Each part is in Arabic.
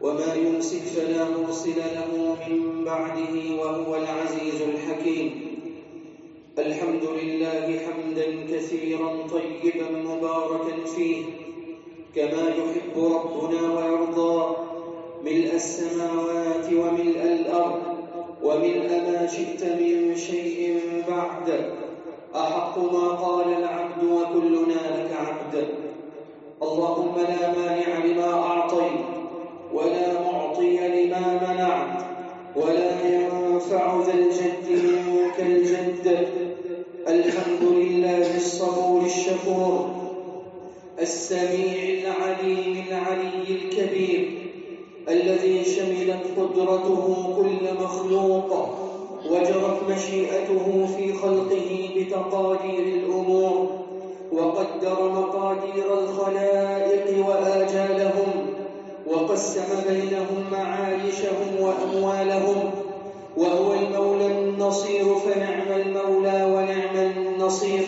وما يمسك فلا مرسل له من بعده وهو العزيز الحكيم. الحمد لله حمدا كثيرا طيبا مباركا فيه. كما يحب ربنا ويرضى. ملء السماوات وملء الأرض وملء ما شئت من شيء بعد. أحق ما قال العبد وكلنا لك عبد. اللهم لا مانع لما أعطيت. ولا معطي لما منعت ولا ينفع ذا الجد منك الجد. الحمد لله الصبور الشكور. السميع العليم العلي الكبير. الذي شملت قدرته كل مخلوق وجرت مشيئته في خلقه بتقادير الأمور. وقدر مقادير الخلائق وآجالهم. وقسم بينهم معايشهم وأموالهم وهو المولى النصير فنعم المولى ونعم النصير.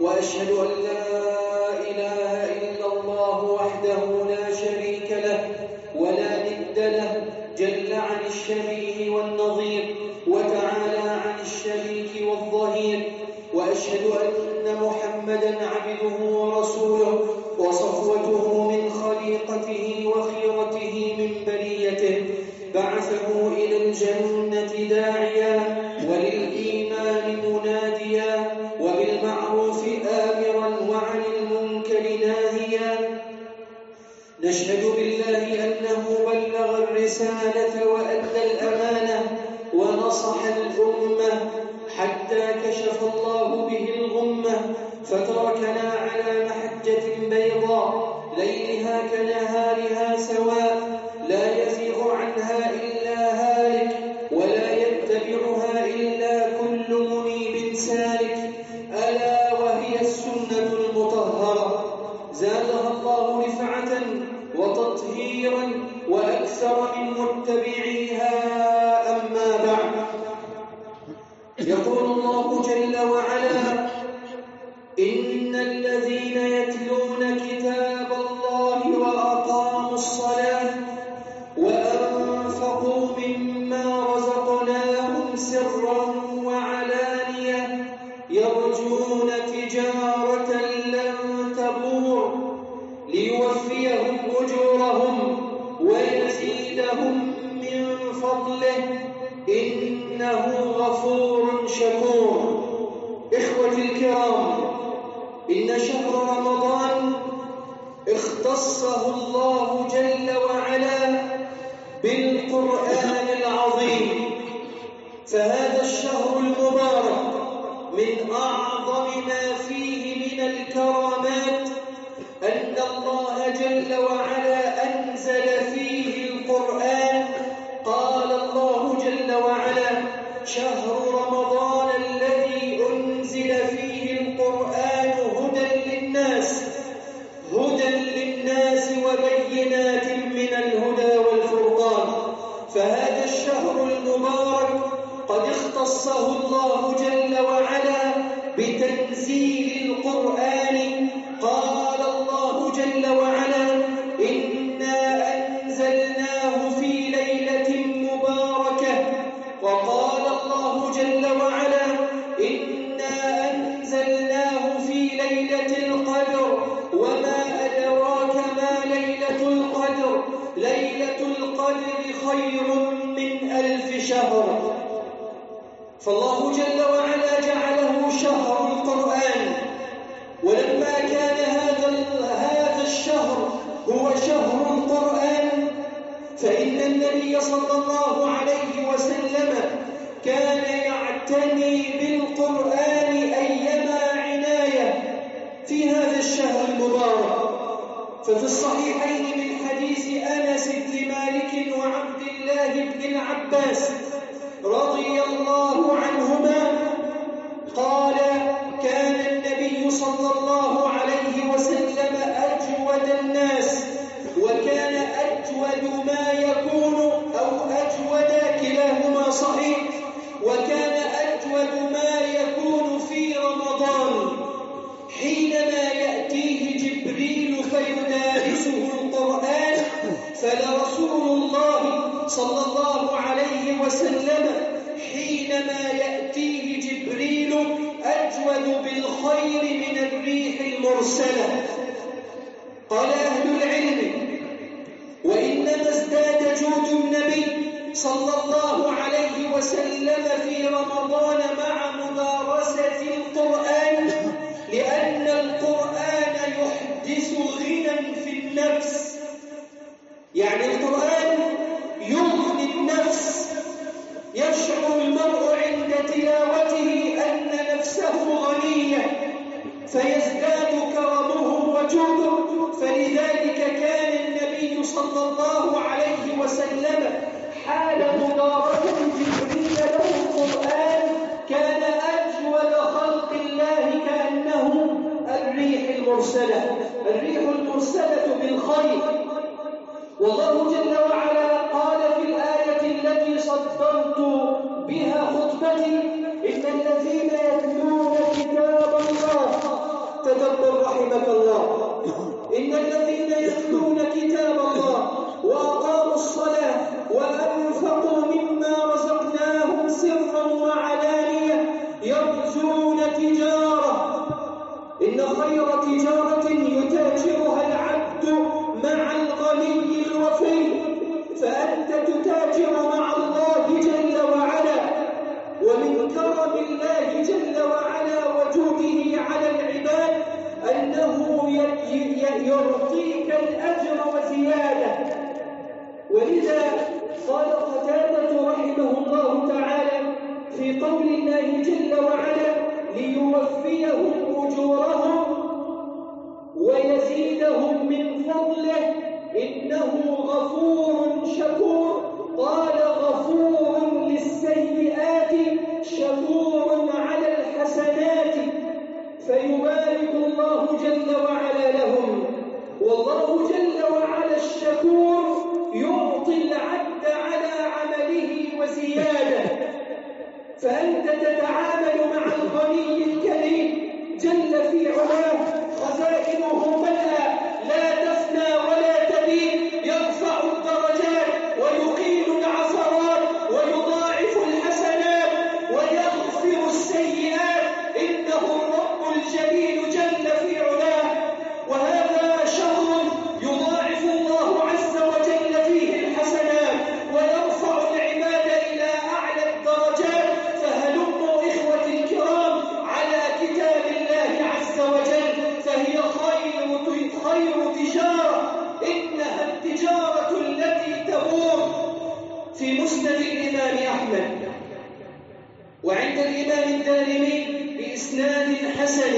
وأشهد أن لا إله فتركنا على محجة بيضاء ليلها كنهارها سواء pueblo فضله إنه غفور شكور. في مسند الإمام أحمد. وعند الإمام الدارمي بإسناد حسن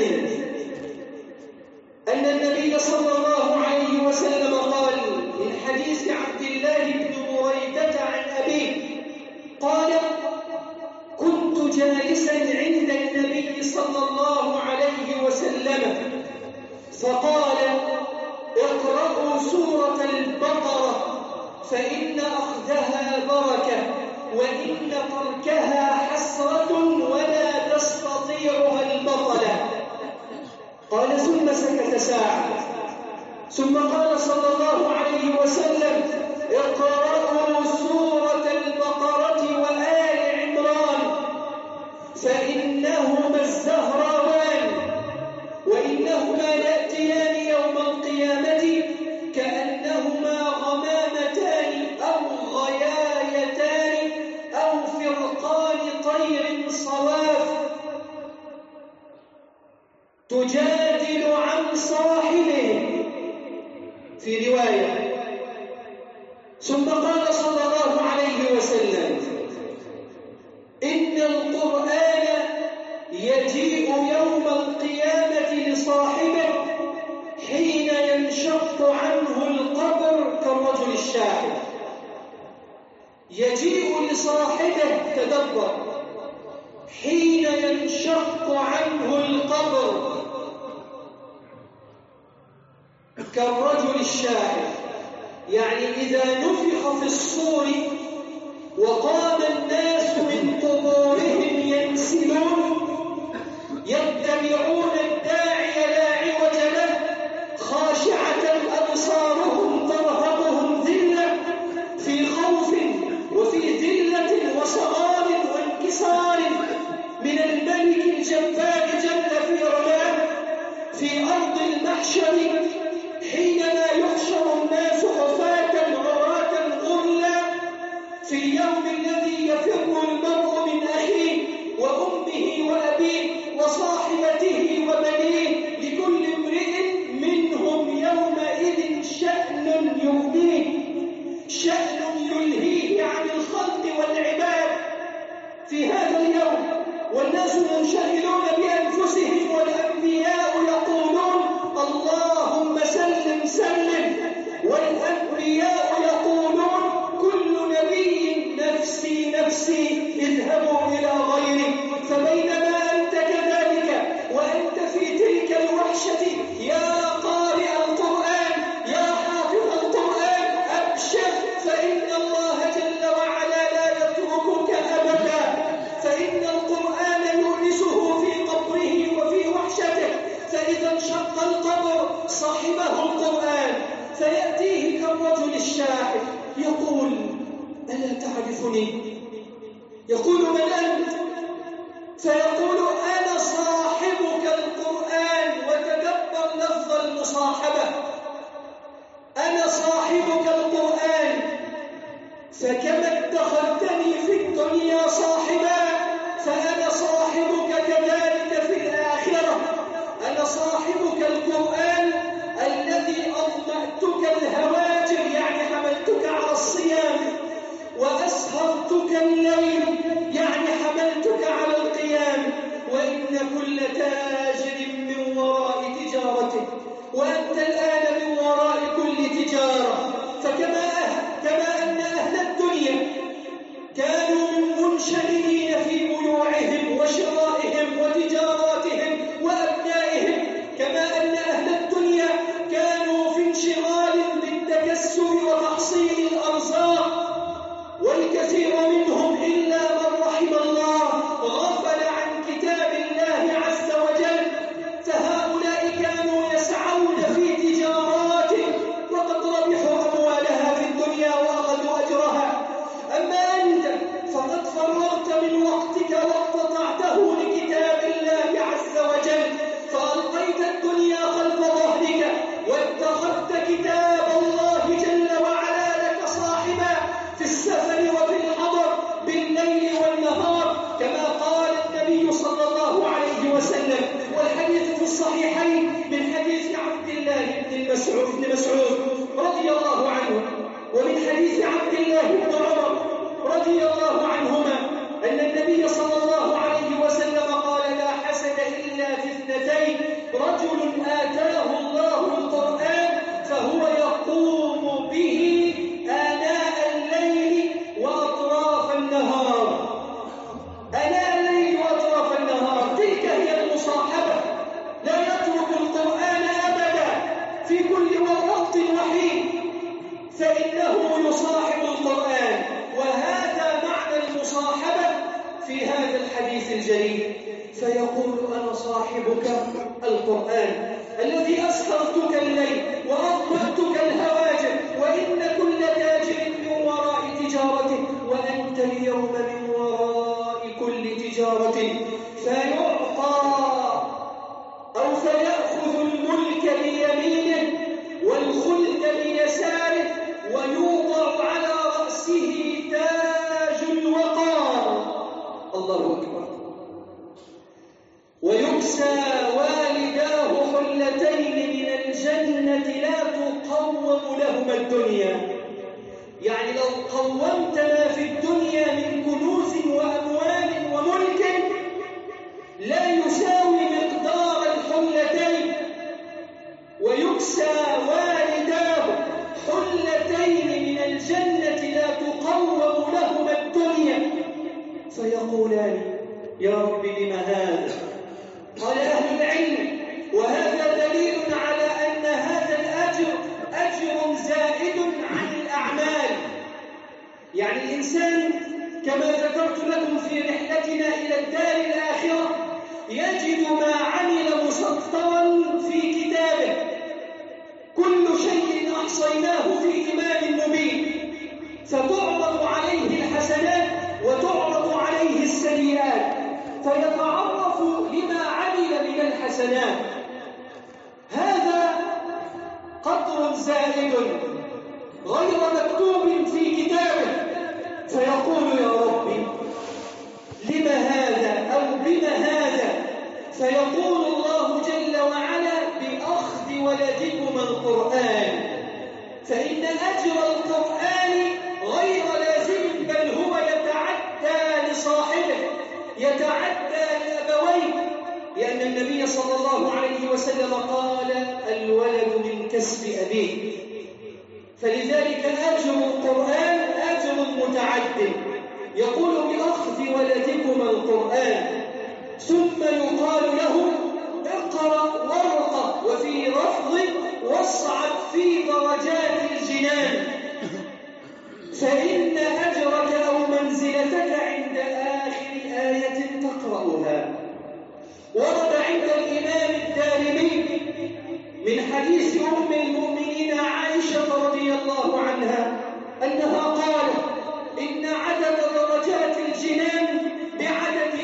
أن النبي صلى الله عليه وسلم قال من حديث عبد الله بن بريدة عن أبيه قال كنت جالسا عند النبي صلى الله عليه وسلم فقال اقرأوا سورة البقرة فإن أخذها بركة وإن تركها حسرة ولا تستطيعها البطلة. قال ثم سكت ساعة. ثم قال صلى الله عليه وسلم اقرأوا سورة البقرة وآل عمران فإنهما الزهراوان وإنهما يأتيان يوم القيامة كأنهما غمامتان أو غيايتان أو فرقان طير صواف. تجادل عن صاحبه في رواية فكما اتخذتني في الدنيا صاحبا فأنا صاحبك كذلك في الآخرة. أنا صاحبك القرآن الذي أظمأتك الهواجر يعني حملتك على الصيام وأسهرتك الليل يعني حملتك على القيام. وإن كل تائب الحسنات هذا قدر زائد غير مكتوب في كتابه. فيقول يا ربي لم هذا أو بما هذا؟ فيقول الله جل وعلا بأخذ ولدكما القرآن. فإن أجر القرآن غير لازم بل هو يتعدى لصاحبه يتعدى لابا لأن النبي صلى الله عليه وسلم قال الولد من كسب أبيه. فلذلك آجر القرآن آجر متعدد. يقول بأخذ ولدكما القرآن ثم يقال له اقرأ وارقى وفي رفض واصعد في درجات الجنان. فإن أجرك أو منزلتك عند آخر آية تقرأها. ورد عند الإمام الدارمي من حديث أم المؤمنين عائشة رضي الله عنها أنها قالت إن عدد درجات الجنان بعدد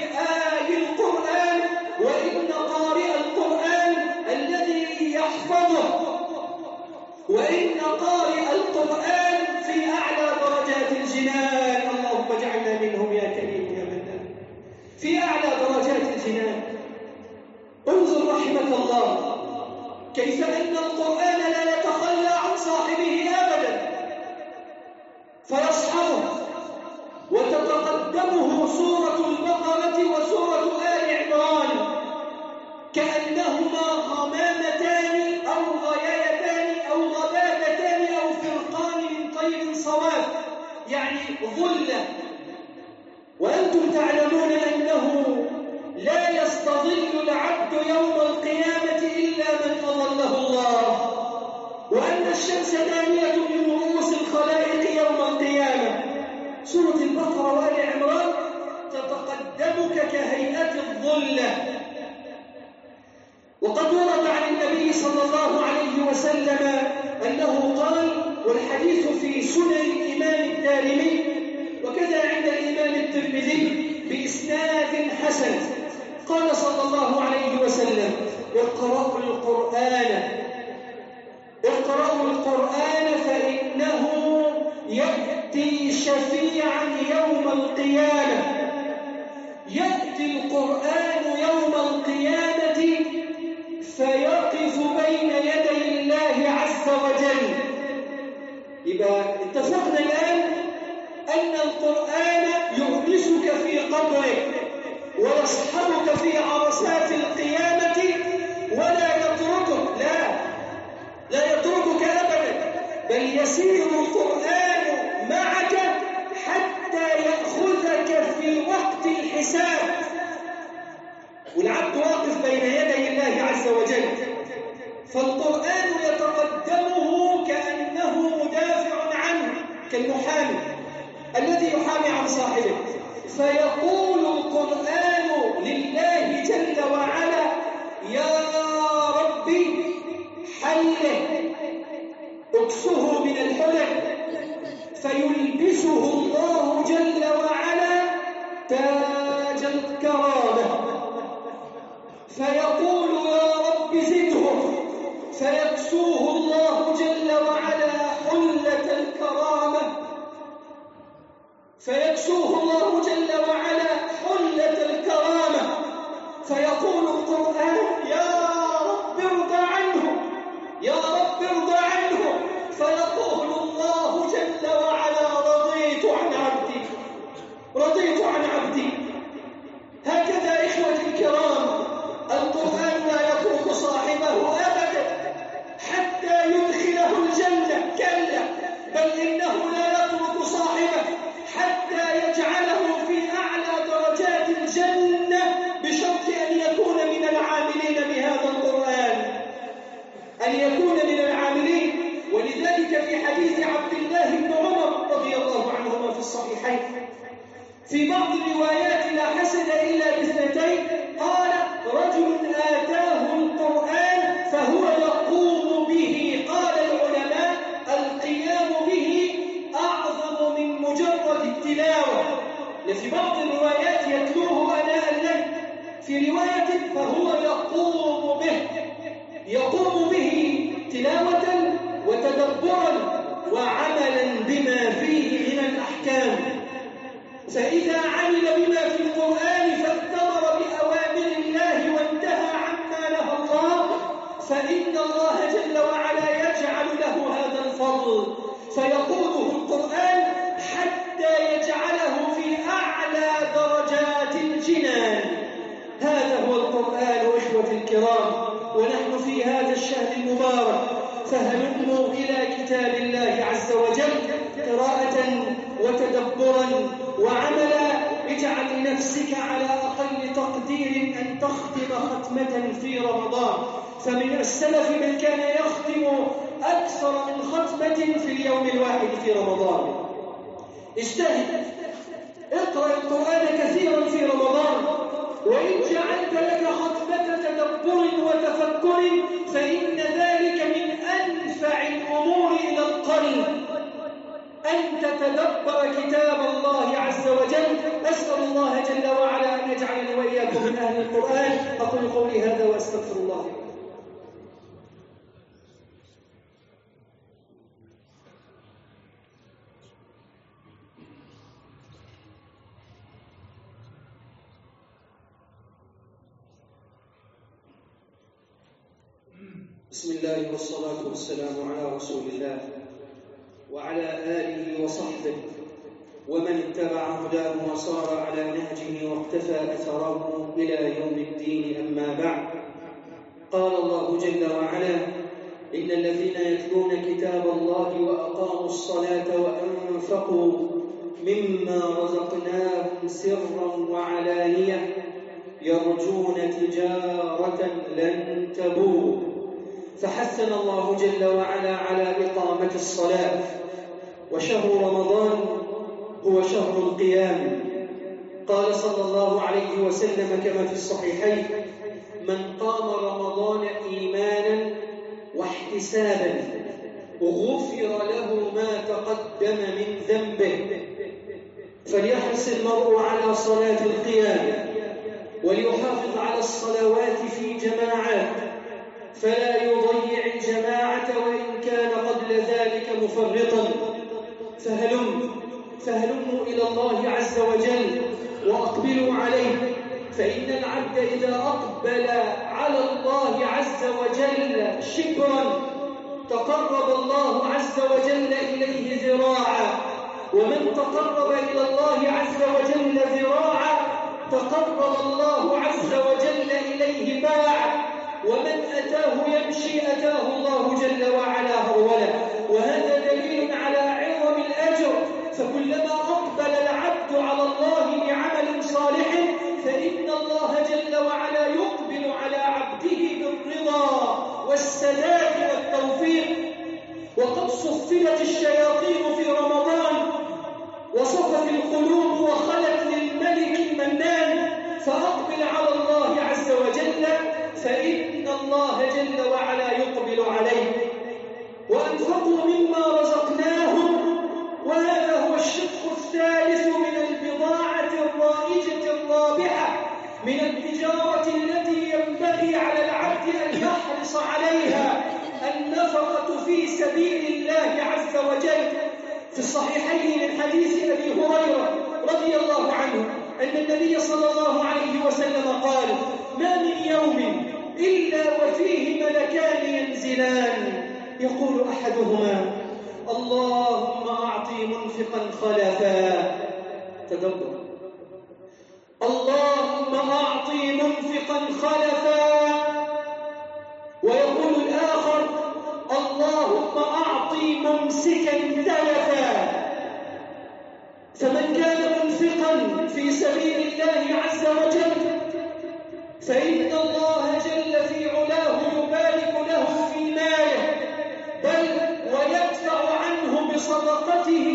حسن قال صلى الله عليه وسلم اقرأوا القرآن. اقرأوا القرآن فإنه يأتي شفيعا يوم القيامة. يأتي القرآن يورثه الله جل وعلا تاج الكرامة. فيقول يا وتفكر فإن ذلك من أنفع الأمور إلى القلب أن تتدبر كتاب الله عز وجل. أسأل الله جل وعلا أن يجعلني وإياكم من أهل القرآن. أقول قولي هذا وأستغفر الله. بسم الله والصلاة والسلام على رسول الله وعلى آله وصحبه ومن اتبع هداه وصار على نهجه واقتفى أثره إلى يوم الدين أما بعد. قال الله جل وعلا إن الذين يتلون كتاب الله وأقاموا الصلاة وأنفقوا مما رزقناهم سرا وعلانية يرجون تجارة لن تبور. فحثنا الله جل وعلا على إقامة الصلاة. وشهر رمضان هو شهر القيام. قال صلى الله عليه وسلم كما في الصحيحين من قام رمضان إيمانا واحتسابا غفر له ما تقدم من ذنبه فليحرص المرء على صلاة القيام وليحافظ على الصلوات في جماعات فلا يضيع الجماعة وإن كان قبل ذلك مفرطا. فهلم فهلموا إلى الله عز وجل وأقبلوا عليه. فإن العبد إذا أقبل على الله عز وجل شبرا تقرب الله عز وجل إليه ذراعا. ومن تقرب إلى الله عز وجل ذراعا تقرب الله عز وجل إليه باعا. ومن أتاه يمشي أتاه الله جل وعلا هرولا وهذا دليل على عظم الأجر. فكلما أقبل العبد على الله بعمل صالح فإن الله جل وعلا يقبل على عبده بالرضا والسداد والتوفيق. وقد صفلت الشياطين في رمضان وصفت القلوب وخلت الله جل وعلا يقبل عليه. وأنفقوا مما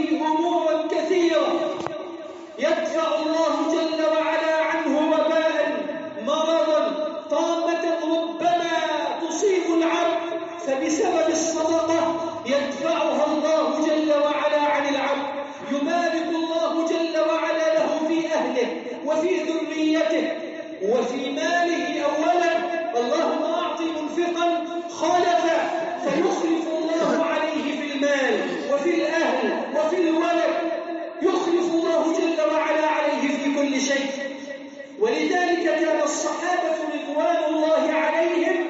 أمورا كثيرة يدفع الله جل وعلا عنه وباء. مرضا طامة ربما تصيب العبد فبسبب الصدقة يدفعها الله جل وعلا عن العبد يبارك الله جل وعلا له في أهله وفي ذريته وفي ماله أولا اللهم أعطي منفقا خلفا فيخلف الله عليه في المال وفي الأهل وفي الولد يخلف الله جل وعلا عليه في كل شيء ولذلك كان الصحابة رضوان الله عليهم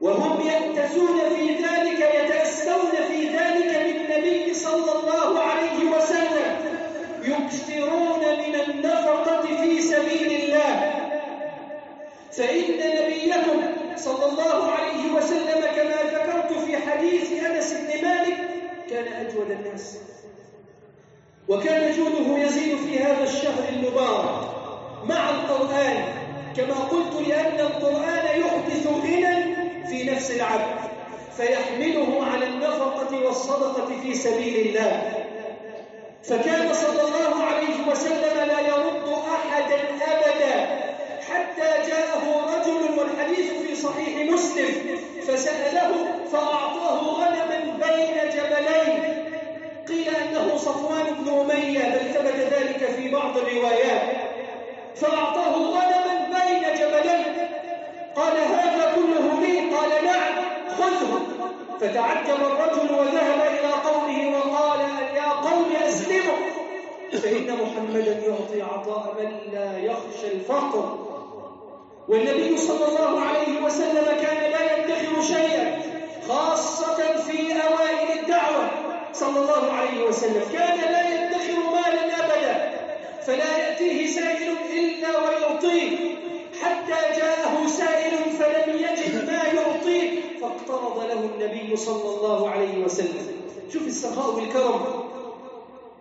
وهم يأتسون في ذلك يتأسون في ذلك بالنبي صلى الله عليه وسلم يكثرون من النفقة في سبيل الله فإن نبيكم صلى الله عليه وسلم كما ذكرت في حديث أنس بن مالك كان أجود الناس وكان جوده يزيد في هذا الشهر المبارك مع القرآن كما قلت لأن القرآن يحدث غنى في نفس العبد فيحمله على النفقة والصدقة في سبيل الله. فكان صلى الله عليه وسلم لا يرد أحدا أبدا حتى جاءه رجل والحديث في صحيح مسلم فسأله فأعطاه غنما بين جبلين. قيل أنه صفوان بن أمية بل ثبت ذلك في بعض الروايات. فأعطاه غنما بين جبلين. قال هذا كله لي. قال نعم خذه. فتعجب الرجل وذهب إلى قومه وقال يا قوم أسلموا. فإن محمدا يعطي عطاء من لا يخشى الفقر. والنبي صلى الله عليه وسلم كان لا يدخر شيئا خاصة في أوائل الدعوة. صلى الله عليه وسلم كان لا يدخر مالا أبدا فلا يأتيه سائل إلا ويعطيه. حتى جاءه سائل فلم يجد ما يعطيه فاقترض له النبي صلى الله عليه وسلم. شوف السخاء والكرم.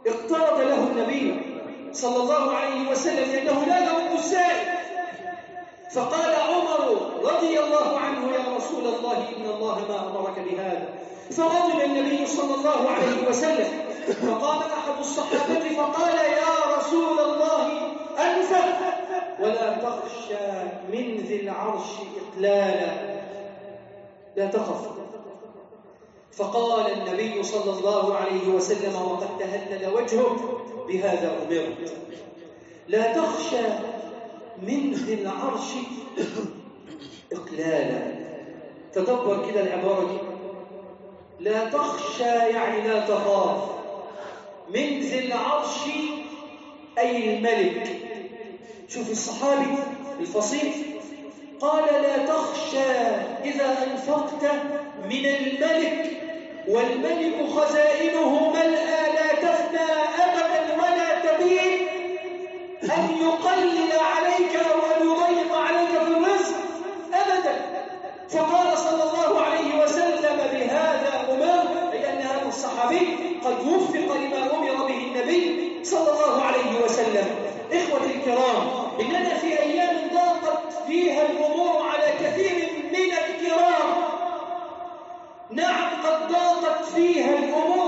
اقترض له النبي صلى الله عليه وسلم لأنه لا يرد السائل. فقال عمر رضي الله عنه يا رسول الله إن الله ما أمرك بهذا. فغضب النبي صلى الله عليه وسلم فقام أحد الصحابة فقال يا رسول الله أنفق. ولا تخشى من ذي العرش إقلالا. لا تخف. فقال النبي صلى الله عليه وسلم وقد تهلل وجهه بهذا أمرت. لا تخشى من ذي العرش إقلالا. تدبر كده العبارة دي. لا تخشى يعني لا تخاف. من ذي العرش أي الملك. شوف الصحابي الفصيح قال لا تخشى إذا أنفقت من الملك والملك خزائنه ملأى لا تفنى أبدا ولا تبين أن يقلل عليك أو أن يضيق عليك في الرزق أبدا. فقال صلى الله عليه وسلم بهذا أمر أي أن هذا الصحابي قد وفق لما أمر به النبي صلى الله عليه وسلم. إخوة الكرام إننا في أيام ضاقت فيها الأمور على كثير من الكرام. نعم قد ضاقت فيها الأمور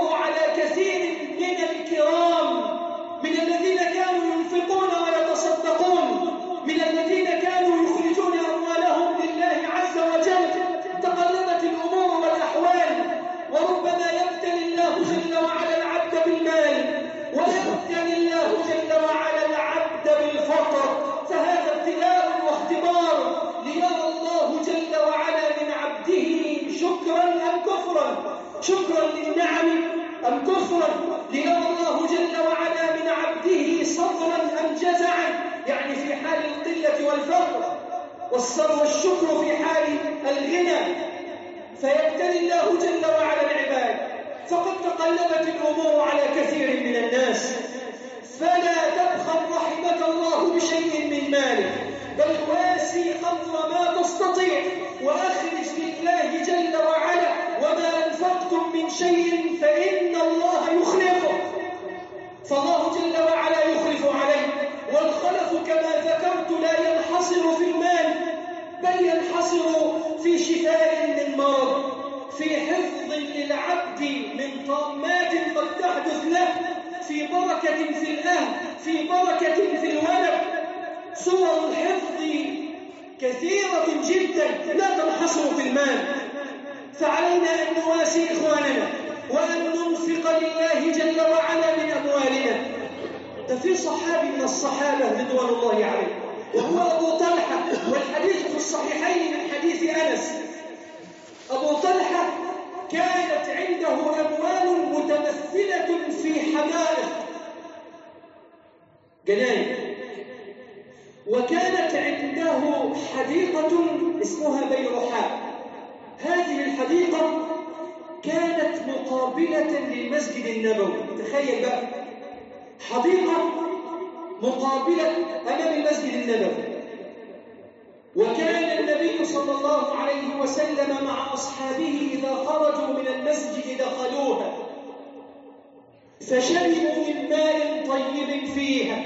فشربوا من ماء طيب فيها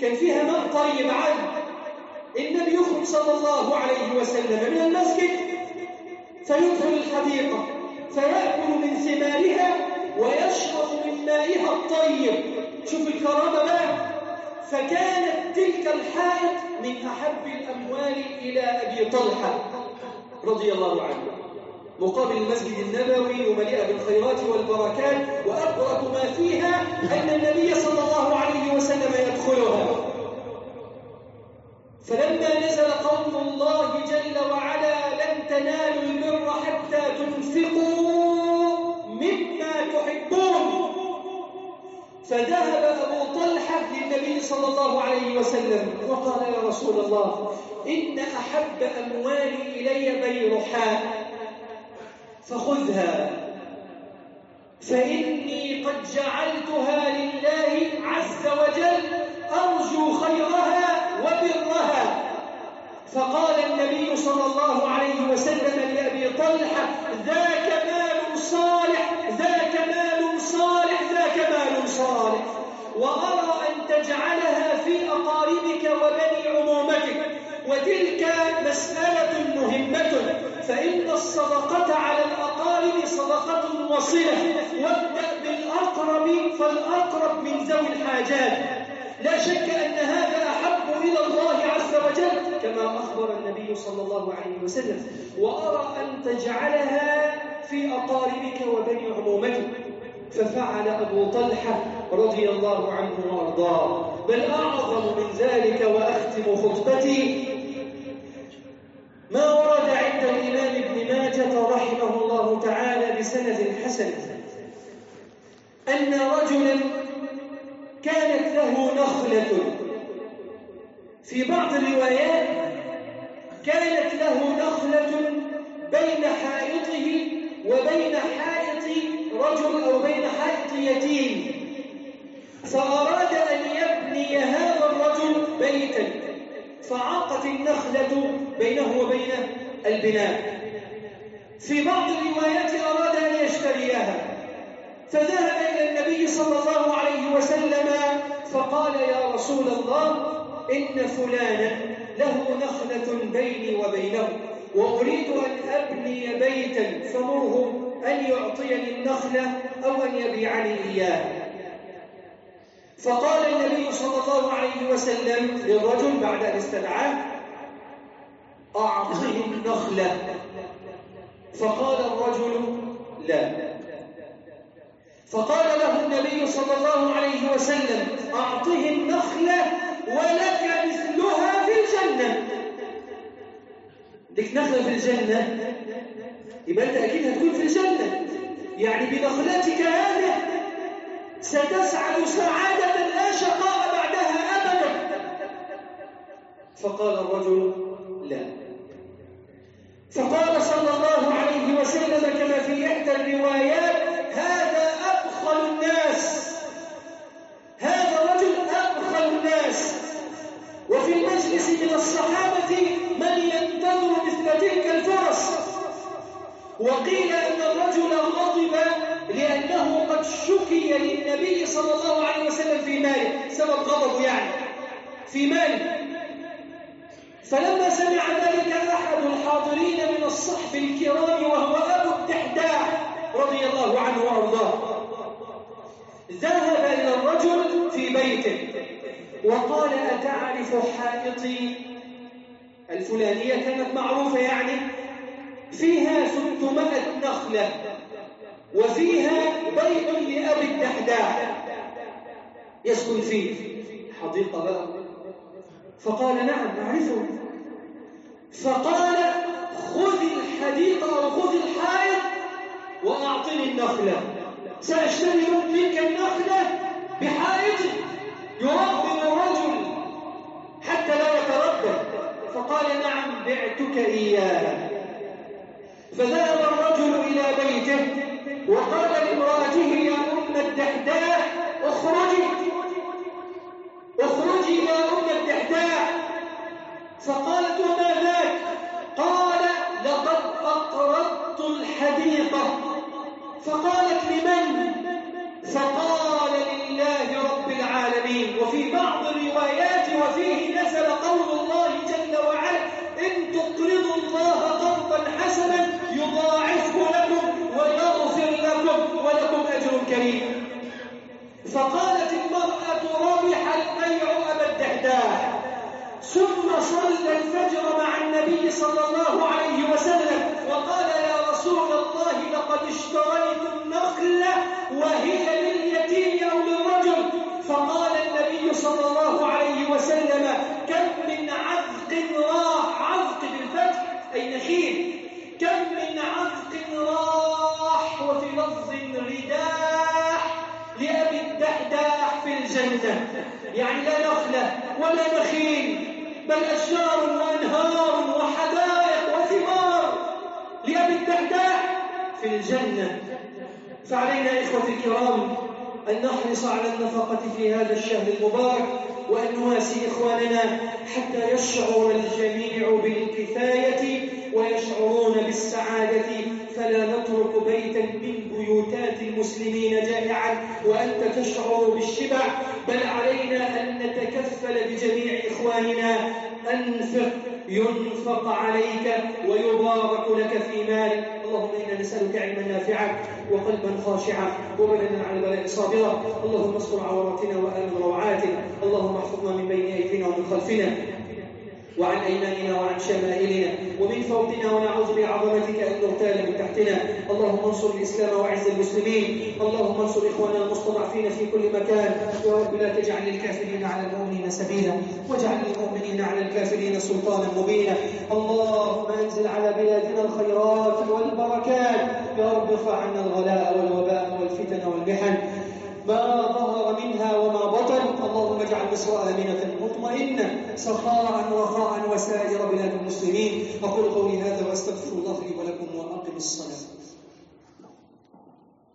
كان فيها ماء طيب عذب النبي يخرج صلى الله عليه وسلم من المسجد فيدخل الحديقة فيأكل من ثمارها ويشرب من مائها الطيب. شوف الكرامة بقى. فكانت تلك الحائط من أحب الأموال إلى أبي طلحة رضي الله عنه. مقابل المسجد النبوي ومليئة بالخيرات والبركات وأبرك ما فيها أن النبي صلى الله عليه وسلم يدخلها. فلما نزل قول الله جل وعلا لن تنالوا البر حتى تنفقوا مما تحبون. فذهب أبو طلحة للنبي صلى الله عليه وسلم وقال يا رسول الله إن أحب أموالي إلي بيرحاء. فخذها. فإني قد جعلتها لله عز وجل أرجو خيرها وبرها. فقال النبي صلى الله عليه وسلم لأبي طلحة ذاك مال صالح ذاك مال صالح ذاك مال صالح. وأرى أن تجعلها في أقاربك وبني عمومتك. وتلك مسألة مهمة. فإن الصدقة على الأقارب صدقة وصلة. وابدأ بالأقرب فالأقرب من ذوي الحاجات. لا شك أن هذا أحب إلى الله عز وجل كما أخبر النبي صلى الله عليه وسلم. وأرى أن تجعلها في أقاربك وبني عمومتك. ففعل أبو طلحة رضي الله عنه وأرضاه. بل أعظم من ذلك وأختم خطبتي ما ورد عند الإمام ابن ماجة رحمه الله تعالى بسند حسن أن رجلا كانت له نخلة. في بعض الروايات كانت له نخلة بين حائطه وبين حائط رجل أو بين حائط يتيم. فأراد أن يبني هذا الرجل بيتا. فعاقت النخلة بينه وبين البناء. في بعض الروايات أراد أن يشتريها فذهب إلى النبي صلى الله عليه وسلم فقال يا رسول الله إن فلانا له نخلة بيني وبينه وأريد أن أبني بيتا فمره أن يعطيني النخلة أو أن يبيعني إياه. فقال النبي صلى الله عليه وسلم للرجل بعد أن استدعاه أعطه النخلة. فقال الرجل لا. فقال له النبي صلى الله عليه وسلم أعطه النخلة ولك مثلها في الجنة. لك نخلة في الجنة؟ يبقى أنت أكيد هتكون في الجنة. يعني بنخلتك هذه ستسعد سعادة لا شقاء بعدها أبدا. فقال الرجل لا. فقال صلى الله عليه وسلم كما في إحدى الروايات هذا أبخل الناس. هذا رجل أبخل الناس. وفي المجلس من الصحابة من ينتظر مثل تلك الفرص. وقيل أن الرجل غضب لأنه قد شكي للنبي صلى الله عليه وسلم في ماله. سبب غضبه يعني. في ماله. فلما سمع ذلك أحد الحاضرين من الصحب الكرام وهو أبو الدحداح رضي الله عنه وأرضاه. ذهب إلى الرجل في بيته وقال أتعرف حائطي الفلانية كانت معروفة يعني؟ فيها ستمائة نخلة. وفيها بيت لأبي الدحداح. يسكن فيه. حديقة بقى. فقال نعم أعرفه فقال خذ الحديقة أو خذ الحائط وأعطني النخلة. سأشتري منك النخلة بحائط يربي الرجل حتى لا يتردد فقال نعم بعتك إياها فذهب الرجل إلى بيته. وقال لامرأته يا أم الدحداح اخرجي. اخرجي يا أم الدحداح. فقالت وما ذاك؟ قال لقد أقرضت الحديقة فقالت لمن فقال العالمين وفي بعض الروايات وفيه نزل قول الله جل وعلا إن تقرضوا الله قرضا حسنا يضاعفه لكم ويغفر لكم ولكم أجر كريم فقالت المرأة ربح البيع أبا الدحداح ثم صلى الفجر مع النبي صلى الله عليه وسلم وقال يا رسول لقد اشتريت النخلة وهي لليتيم أو للرجل. فقال النبي صلى الله عليه وسلم كم من عذق راح عذق بالفتح أي نخيل. كم من عذق راح وفي لفظ رداح لأبي الدحداح في الجنة. يعني لا نخلة ولا نخيل بل أشجار في الجنة. فعلينا إخوتي الكرام أن نحرص على النفقة في هذا الشهر المبارك وأن نواسي إخواننا حتى يشعر الجميع بالكفاية ويشعرون بالسعادة. فلا نترك بيتا من بيوتات المسلمين جائعا وأنت تشعر بالشبع بل علينا أن نتكفل بجميع إخواننا. أنفق ينفق عليك ويبارك لك في مالك. اللهم إنا نسألك علما نافعا وقلبا خاشعا وبدنا على البلاء صابرا. اللهم استر عوراتنا وآمن روعاتنا. اللهم احفظنا من بين أيدينا ومن خلفنا. وعن أيماننا وعن شمائلنا ومن فوقنا ونعوذ بعظمتك أن نغتال من تحتنا. اللهم انصر الإسلام وعز المسلمين. اللهم انصر إخواننا المستضعفين في كل مكان. يا رب لا تجعل للكافرين على المؤمنين سبيلا. واجعل للمؤمنين على الكافرين سلطانا مبينا. اللهم أنزل على بلادنا الخيرات والبركات. يا رب ارفع عنا الغلاء والوباء والفتن والمحن. ما ظهر منها وما بطن. اللهم اجعل مصر آمنة مطمئنة سخاء رخاء وسائر بلاد المسلمين. أقول قولي هذا وأستغفر الله لي ولكم وأقم الصلاة.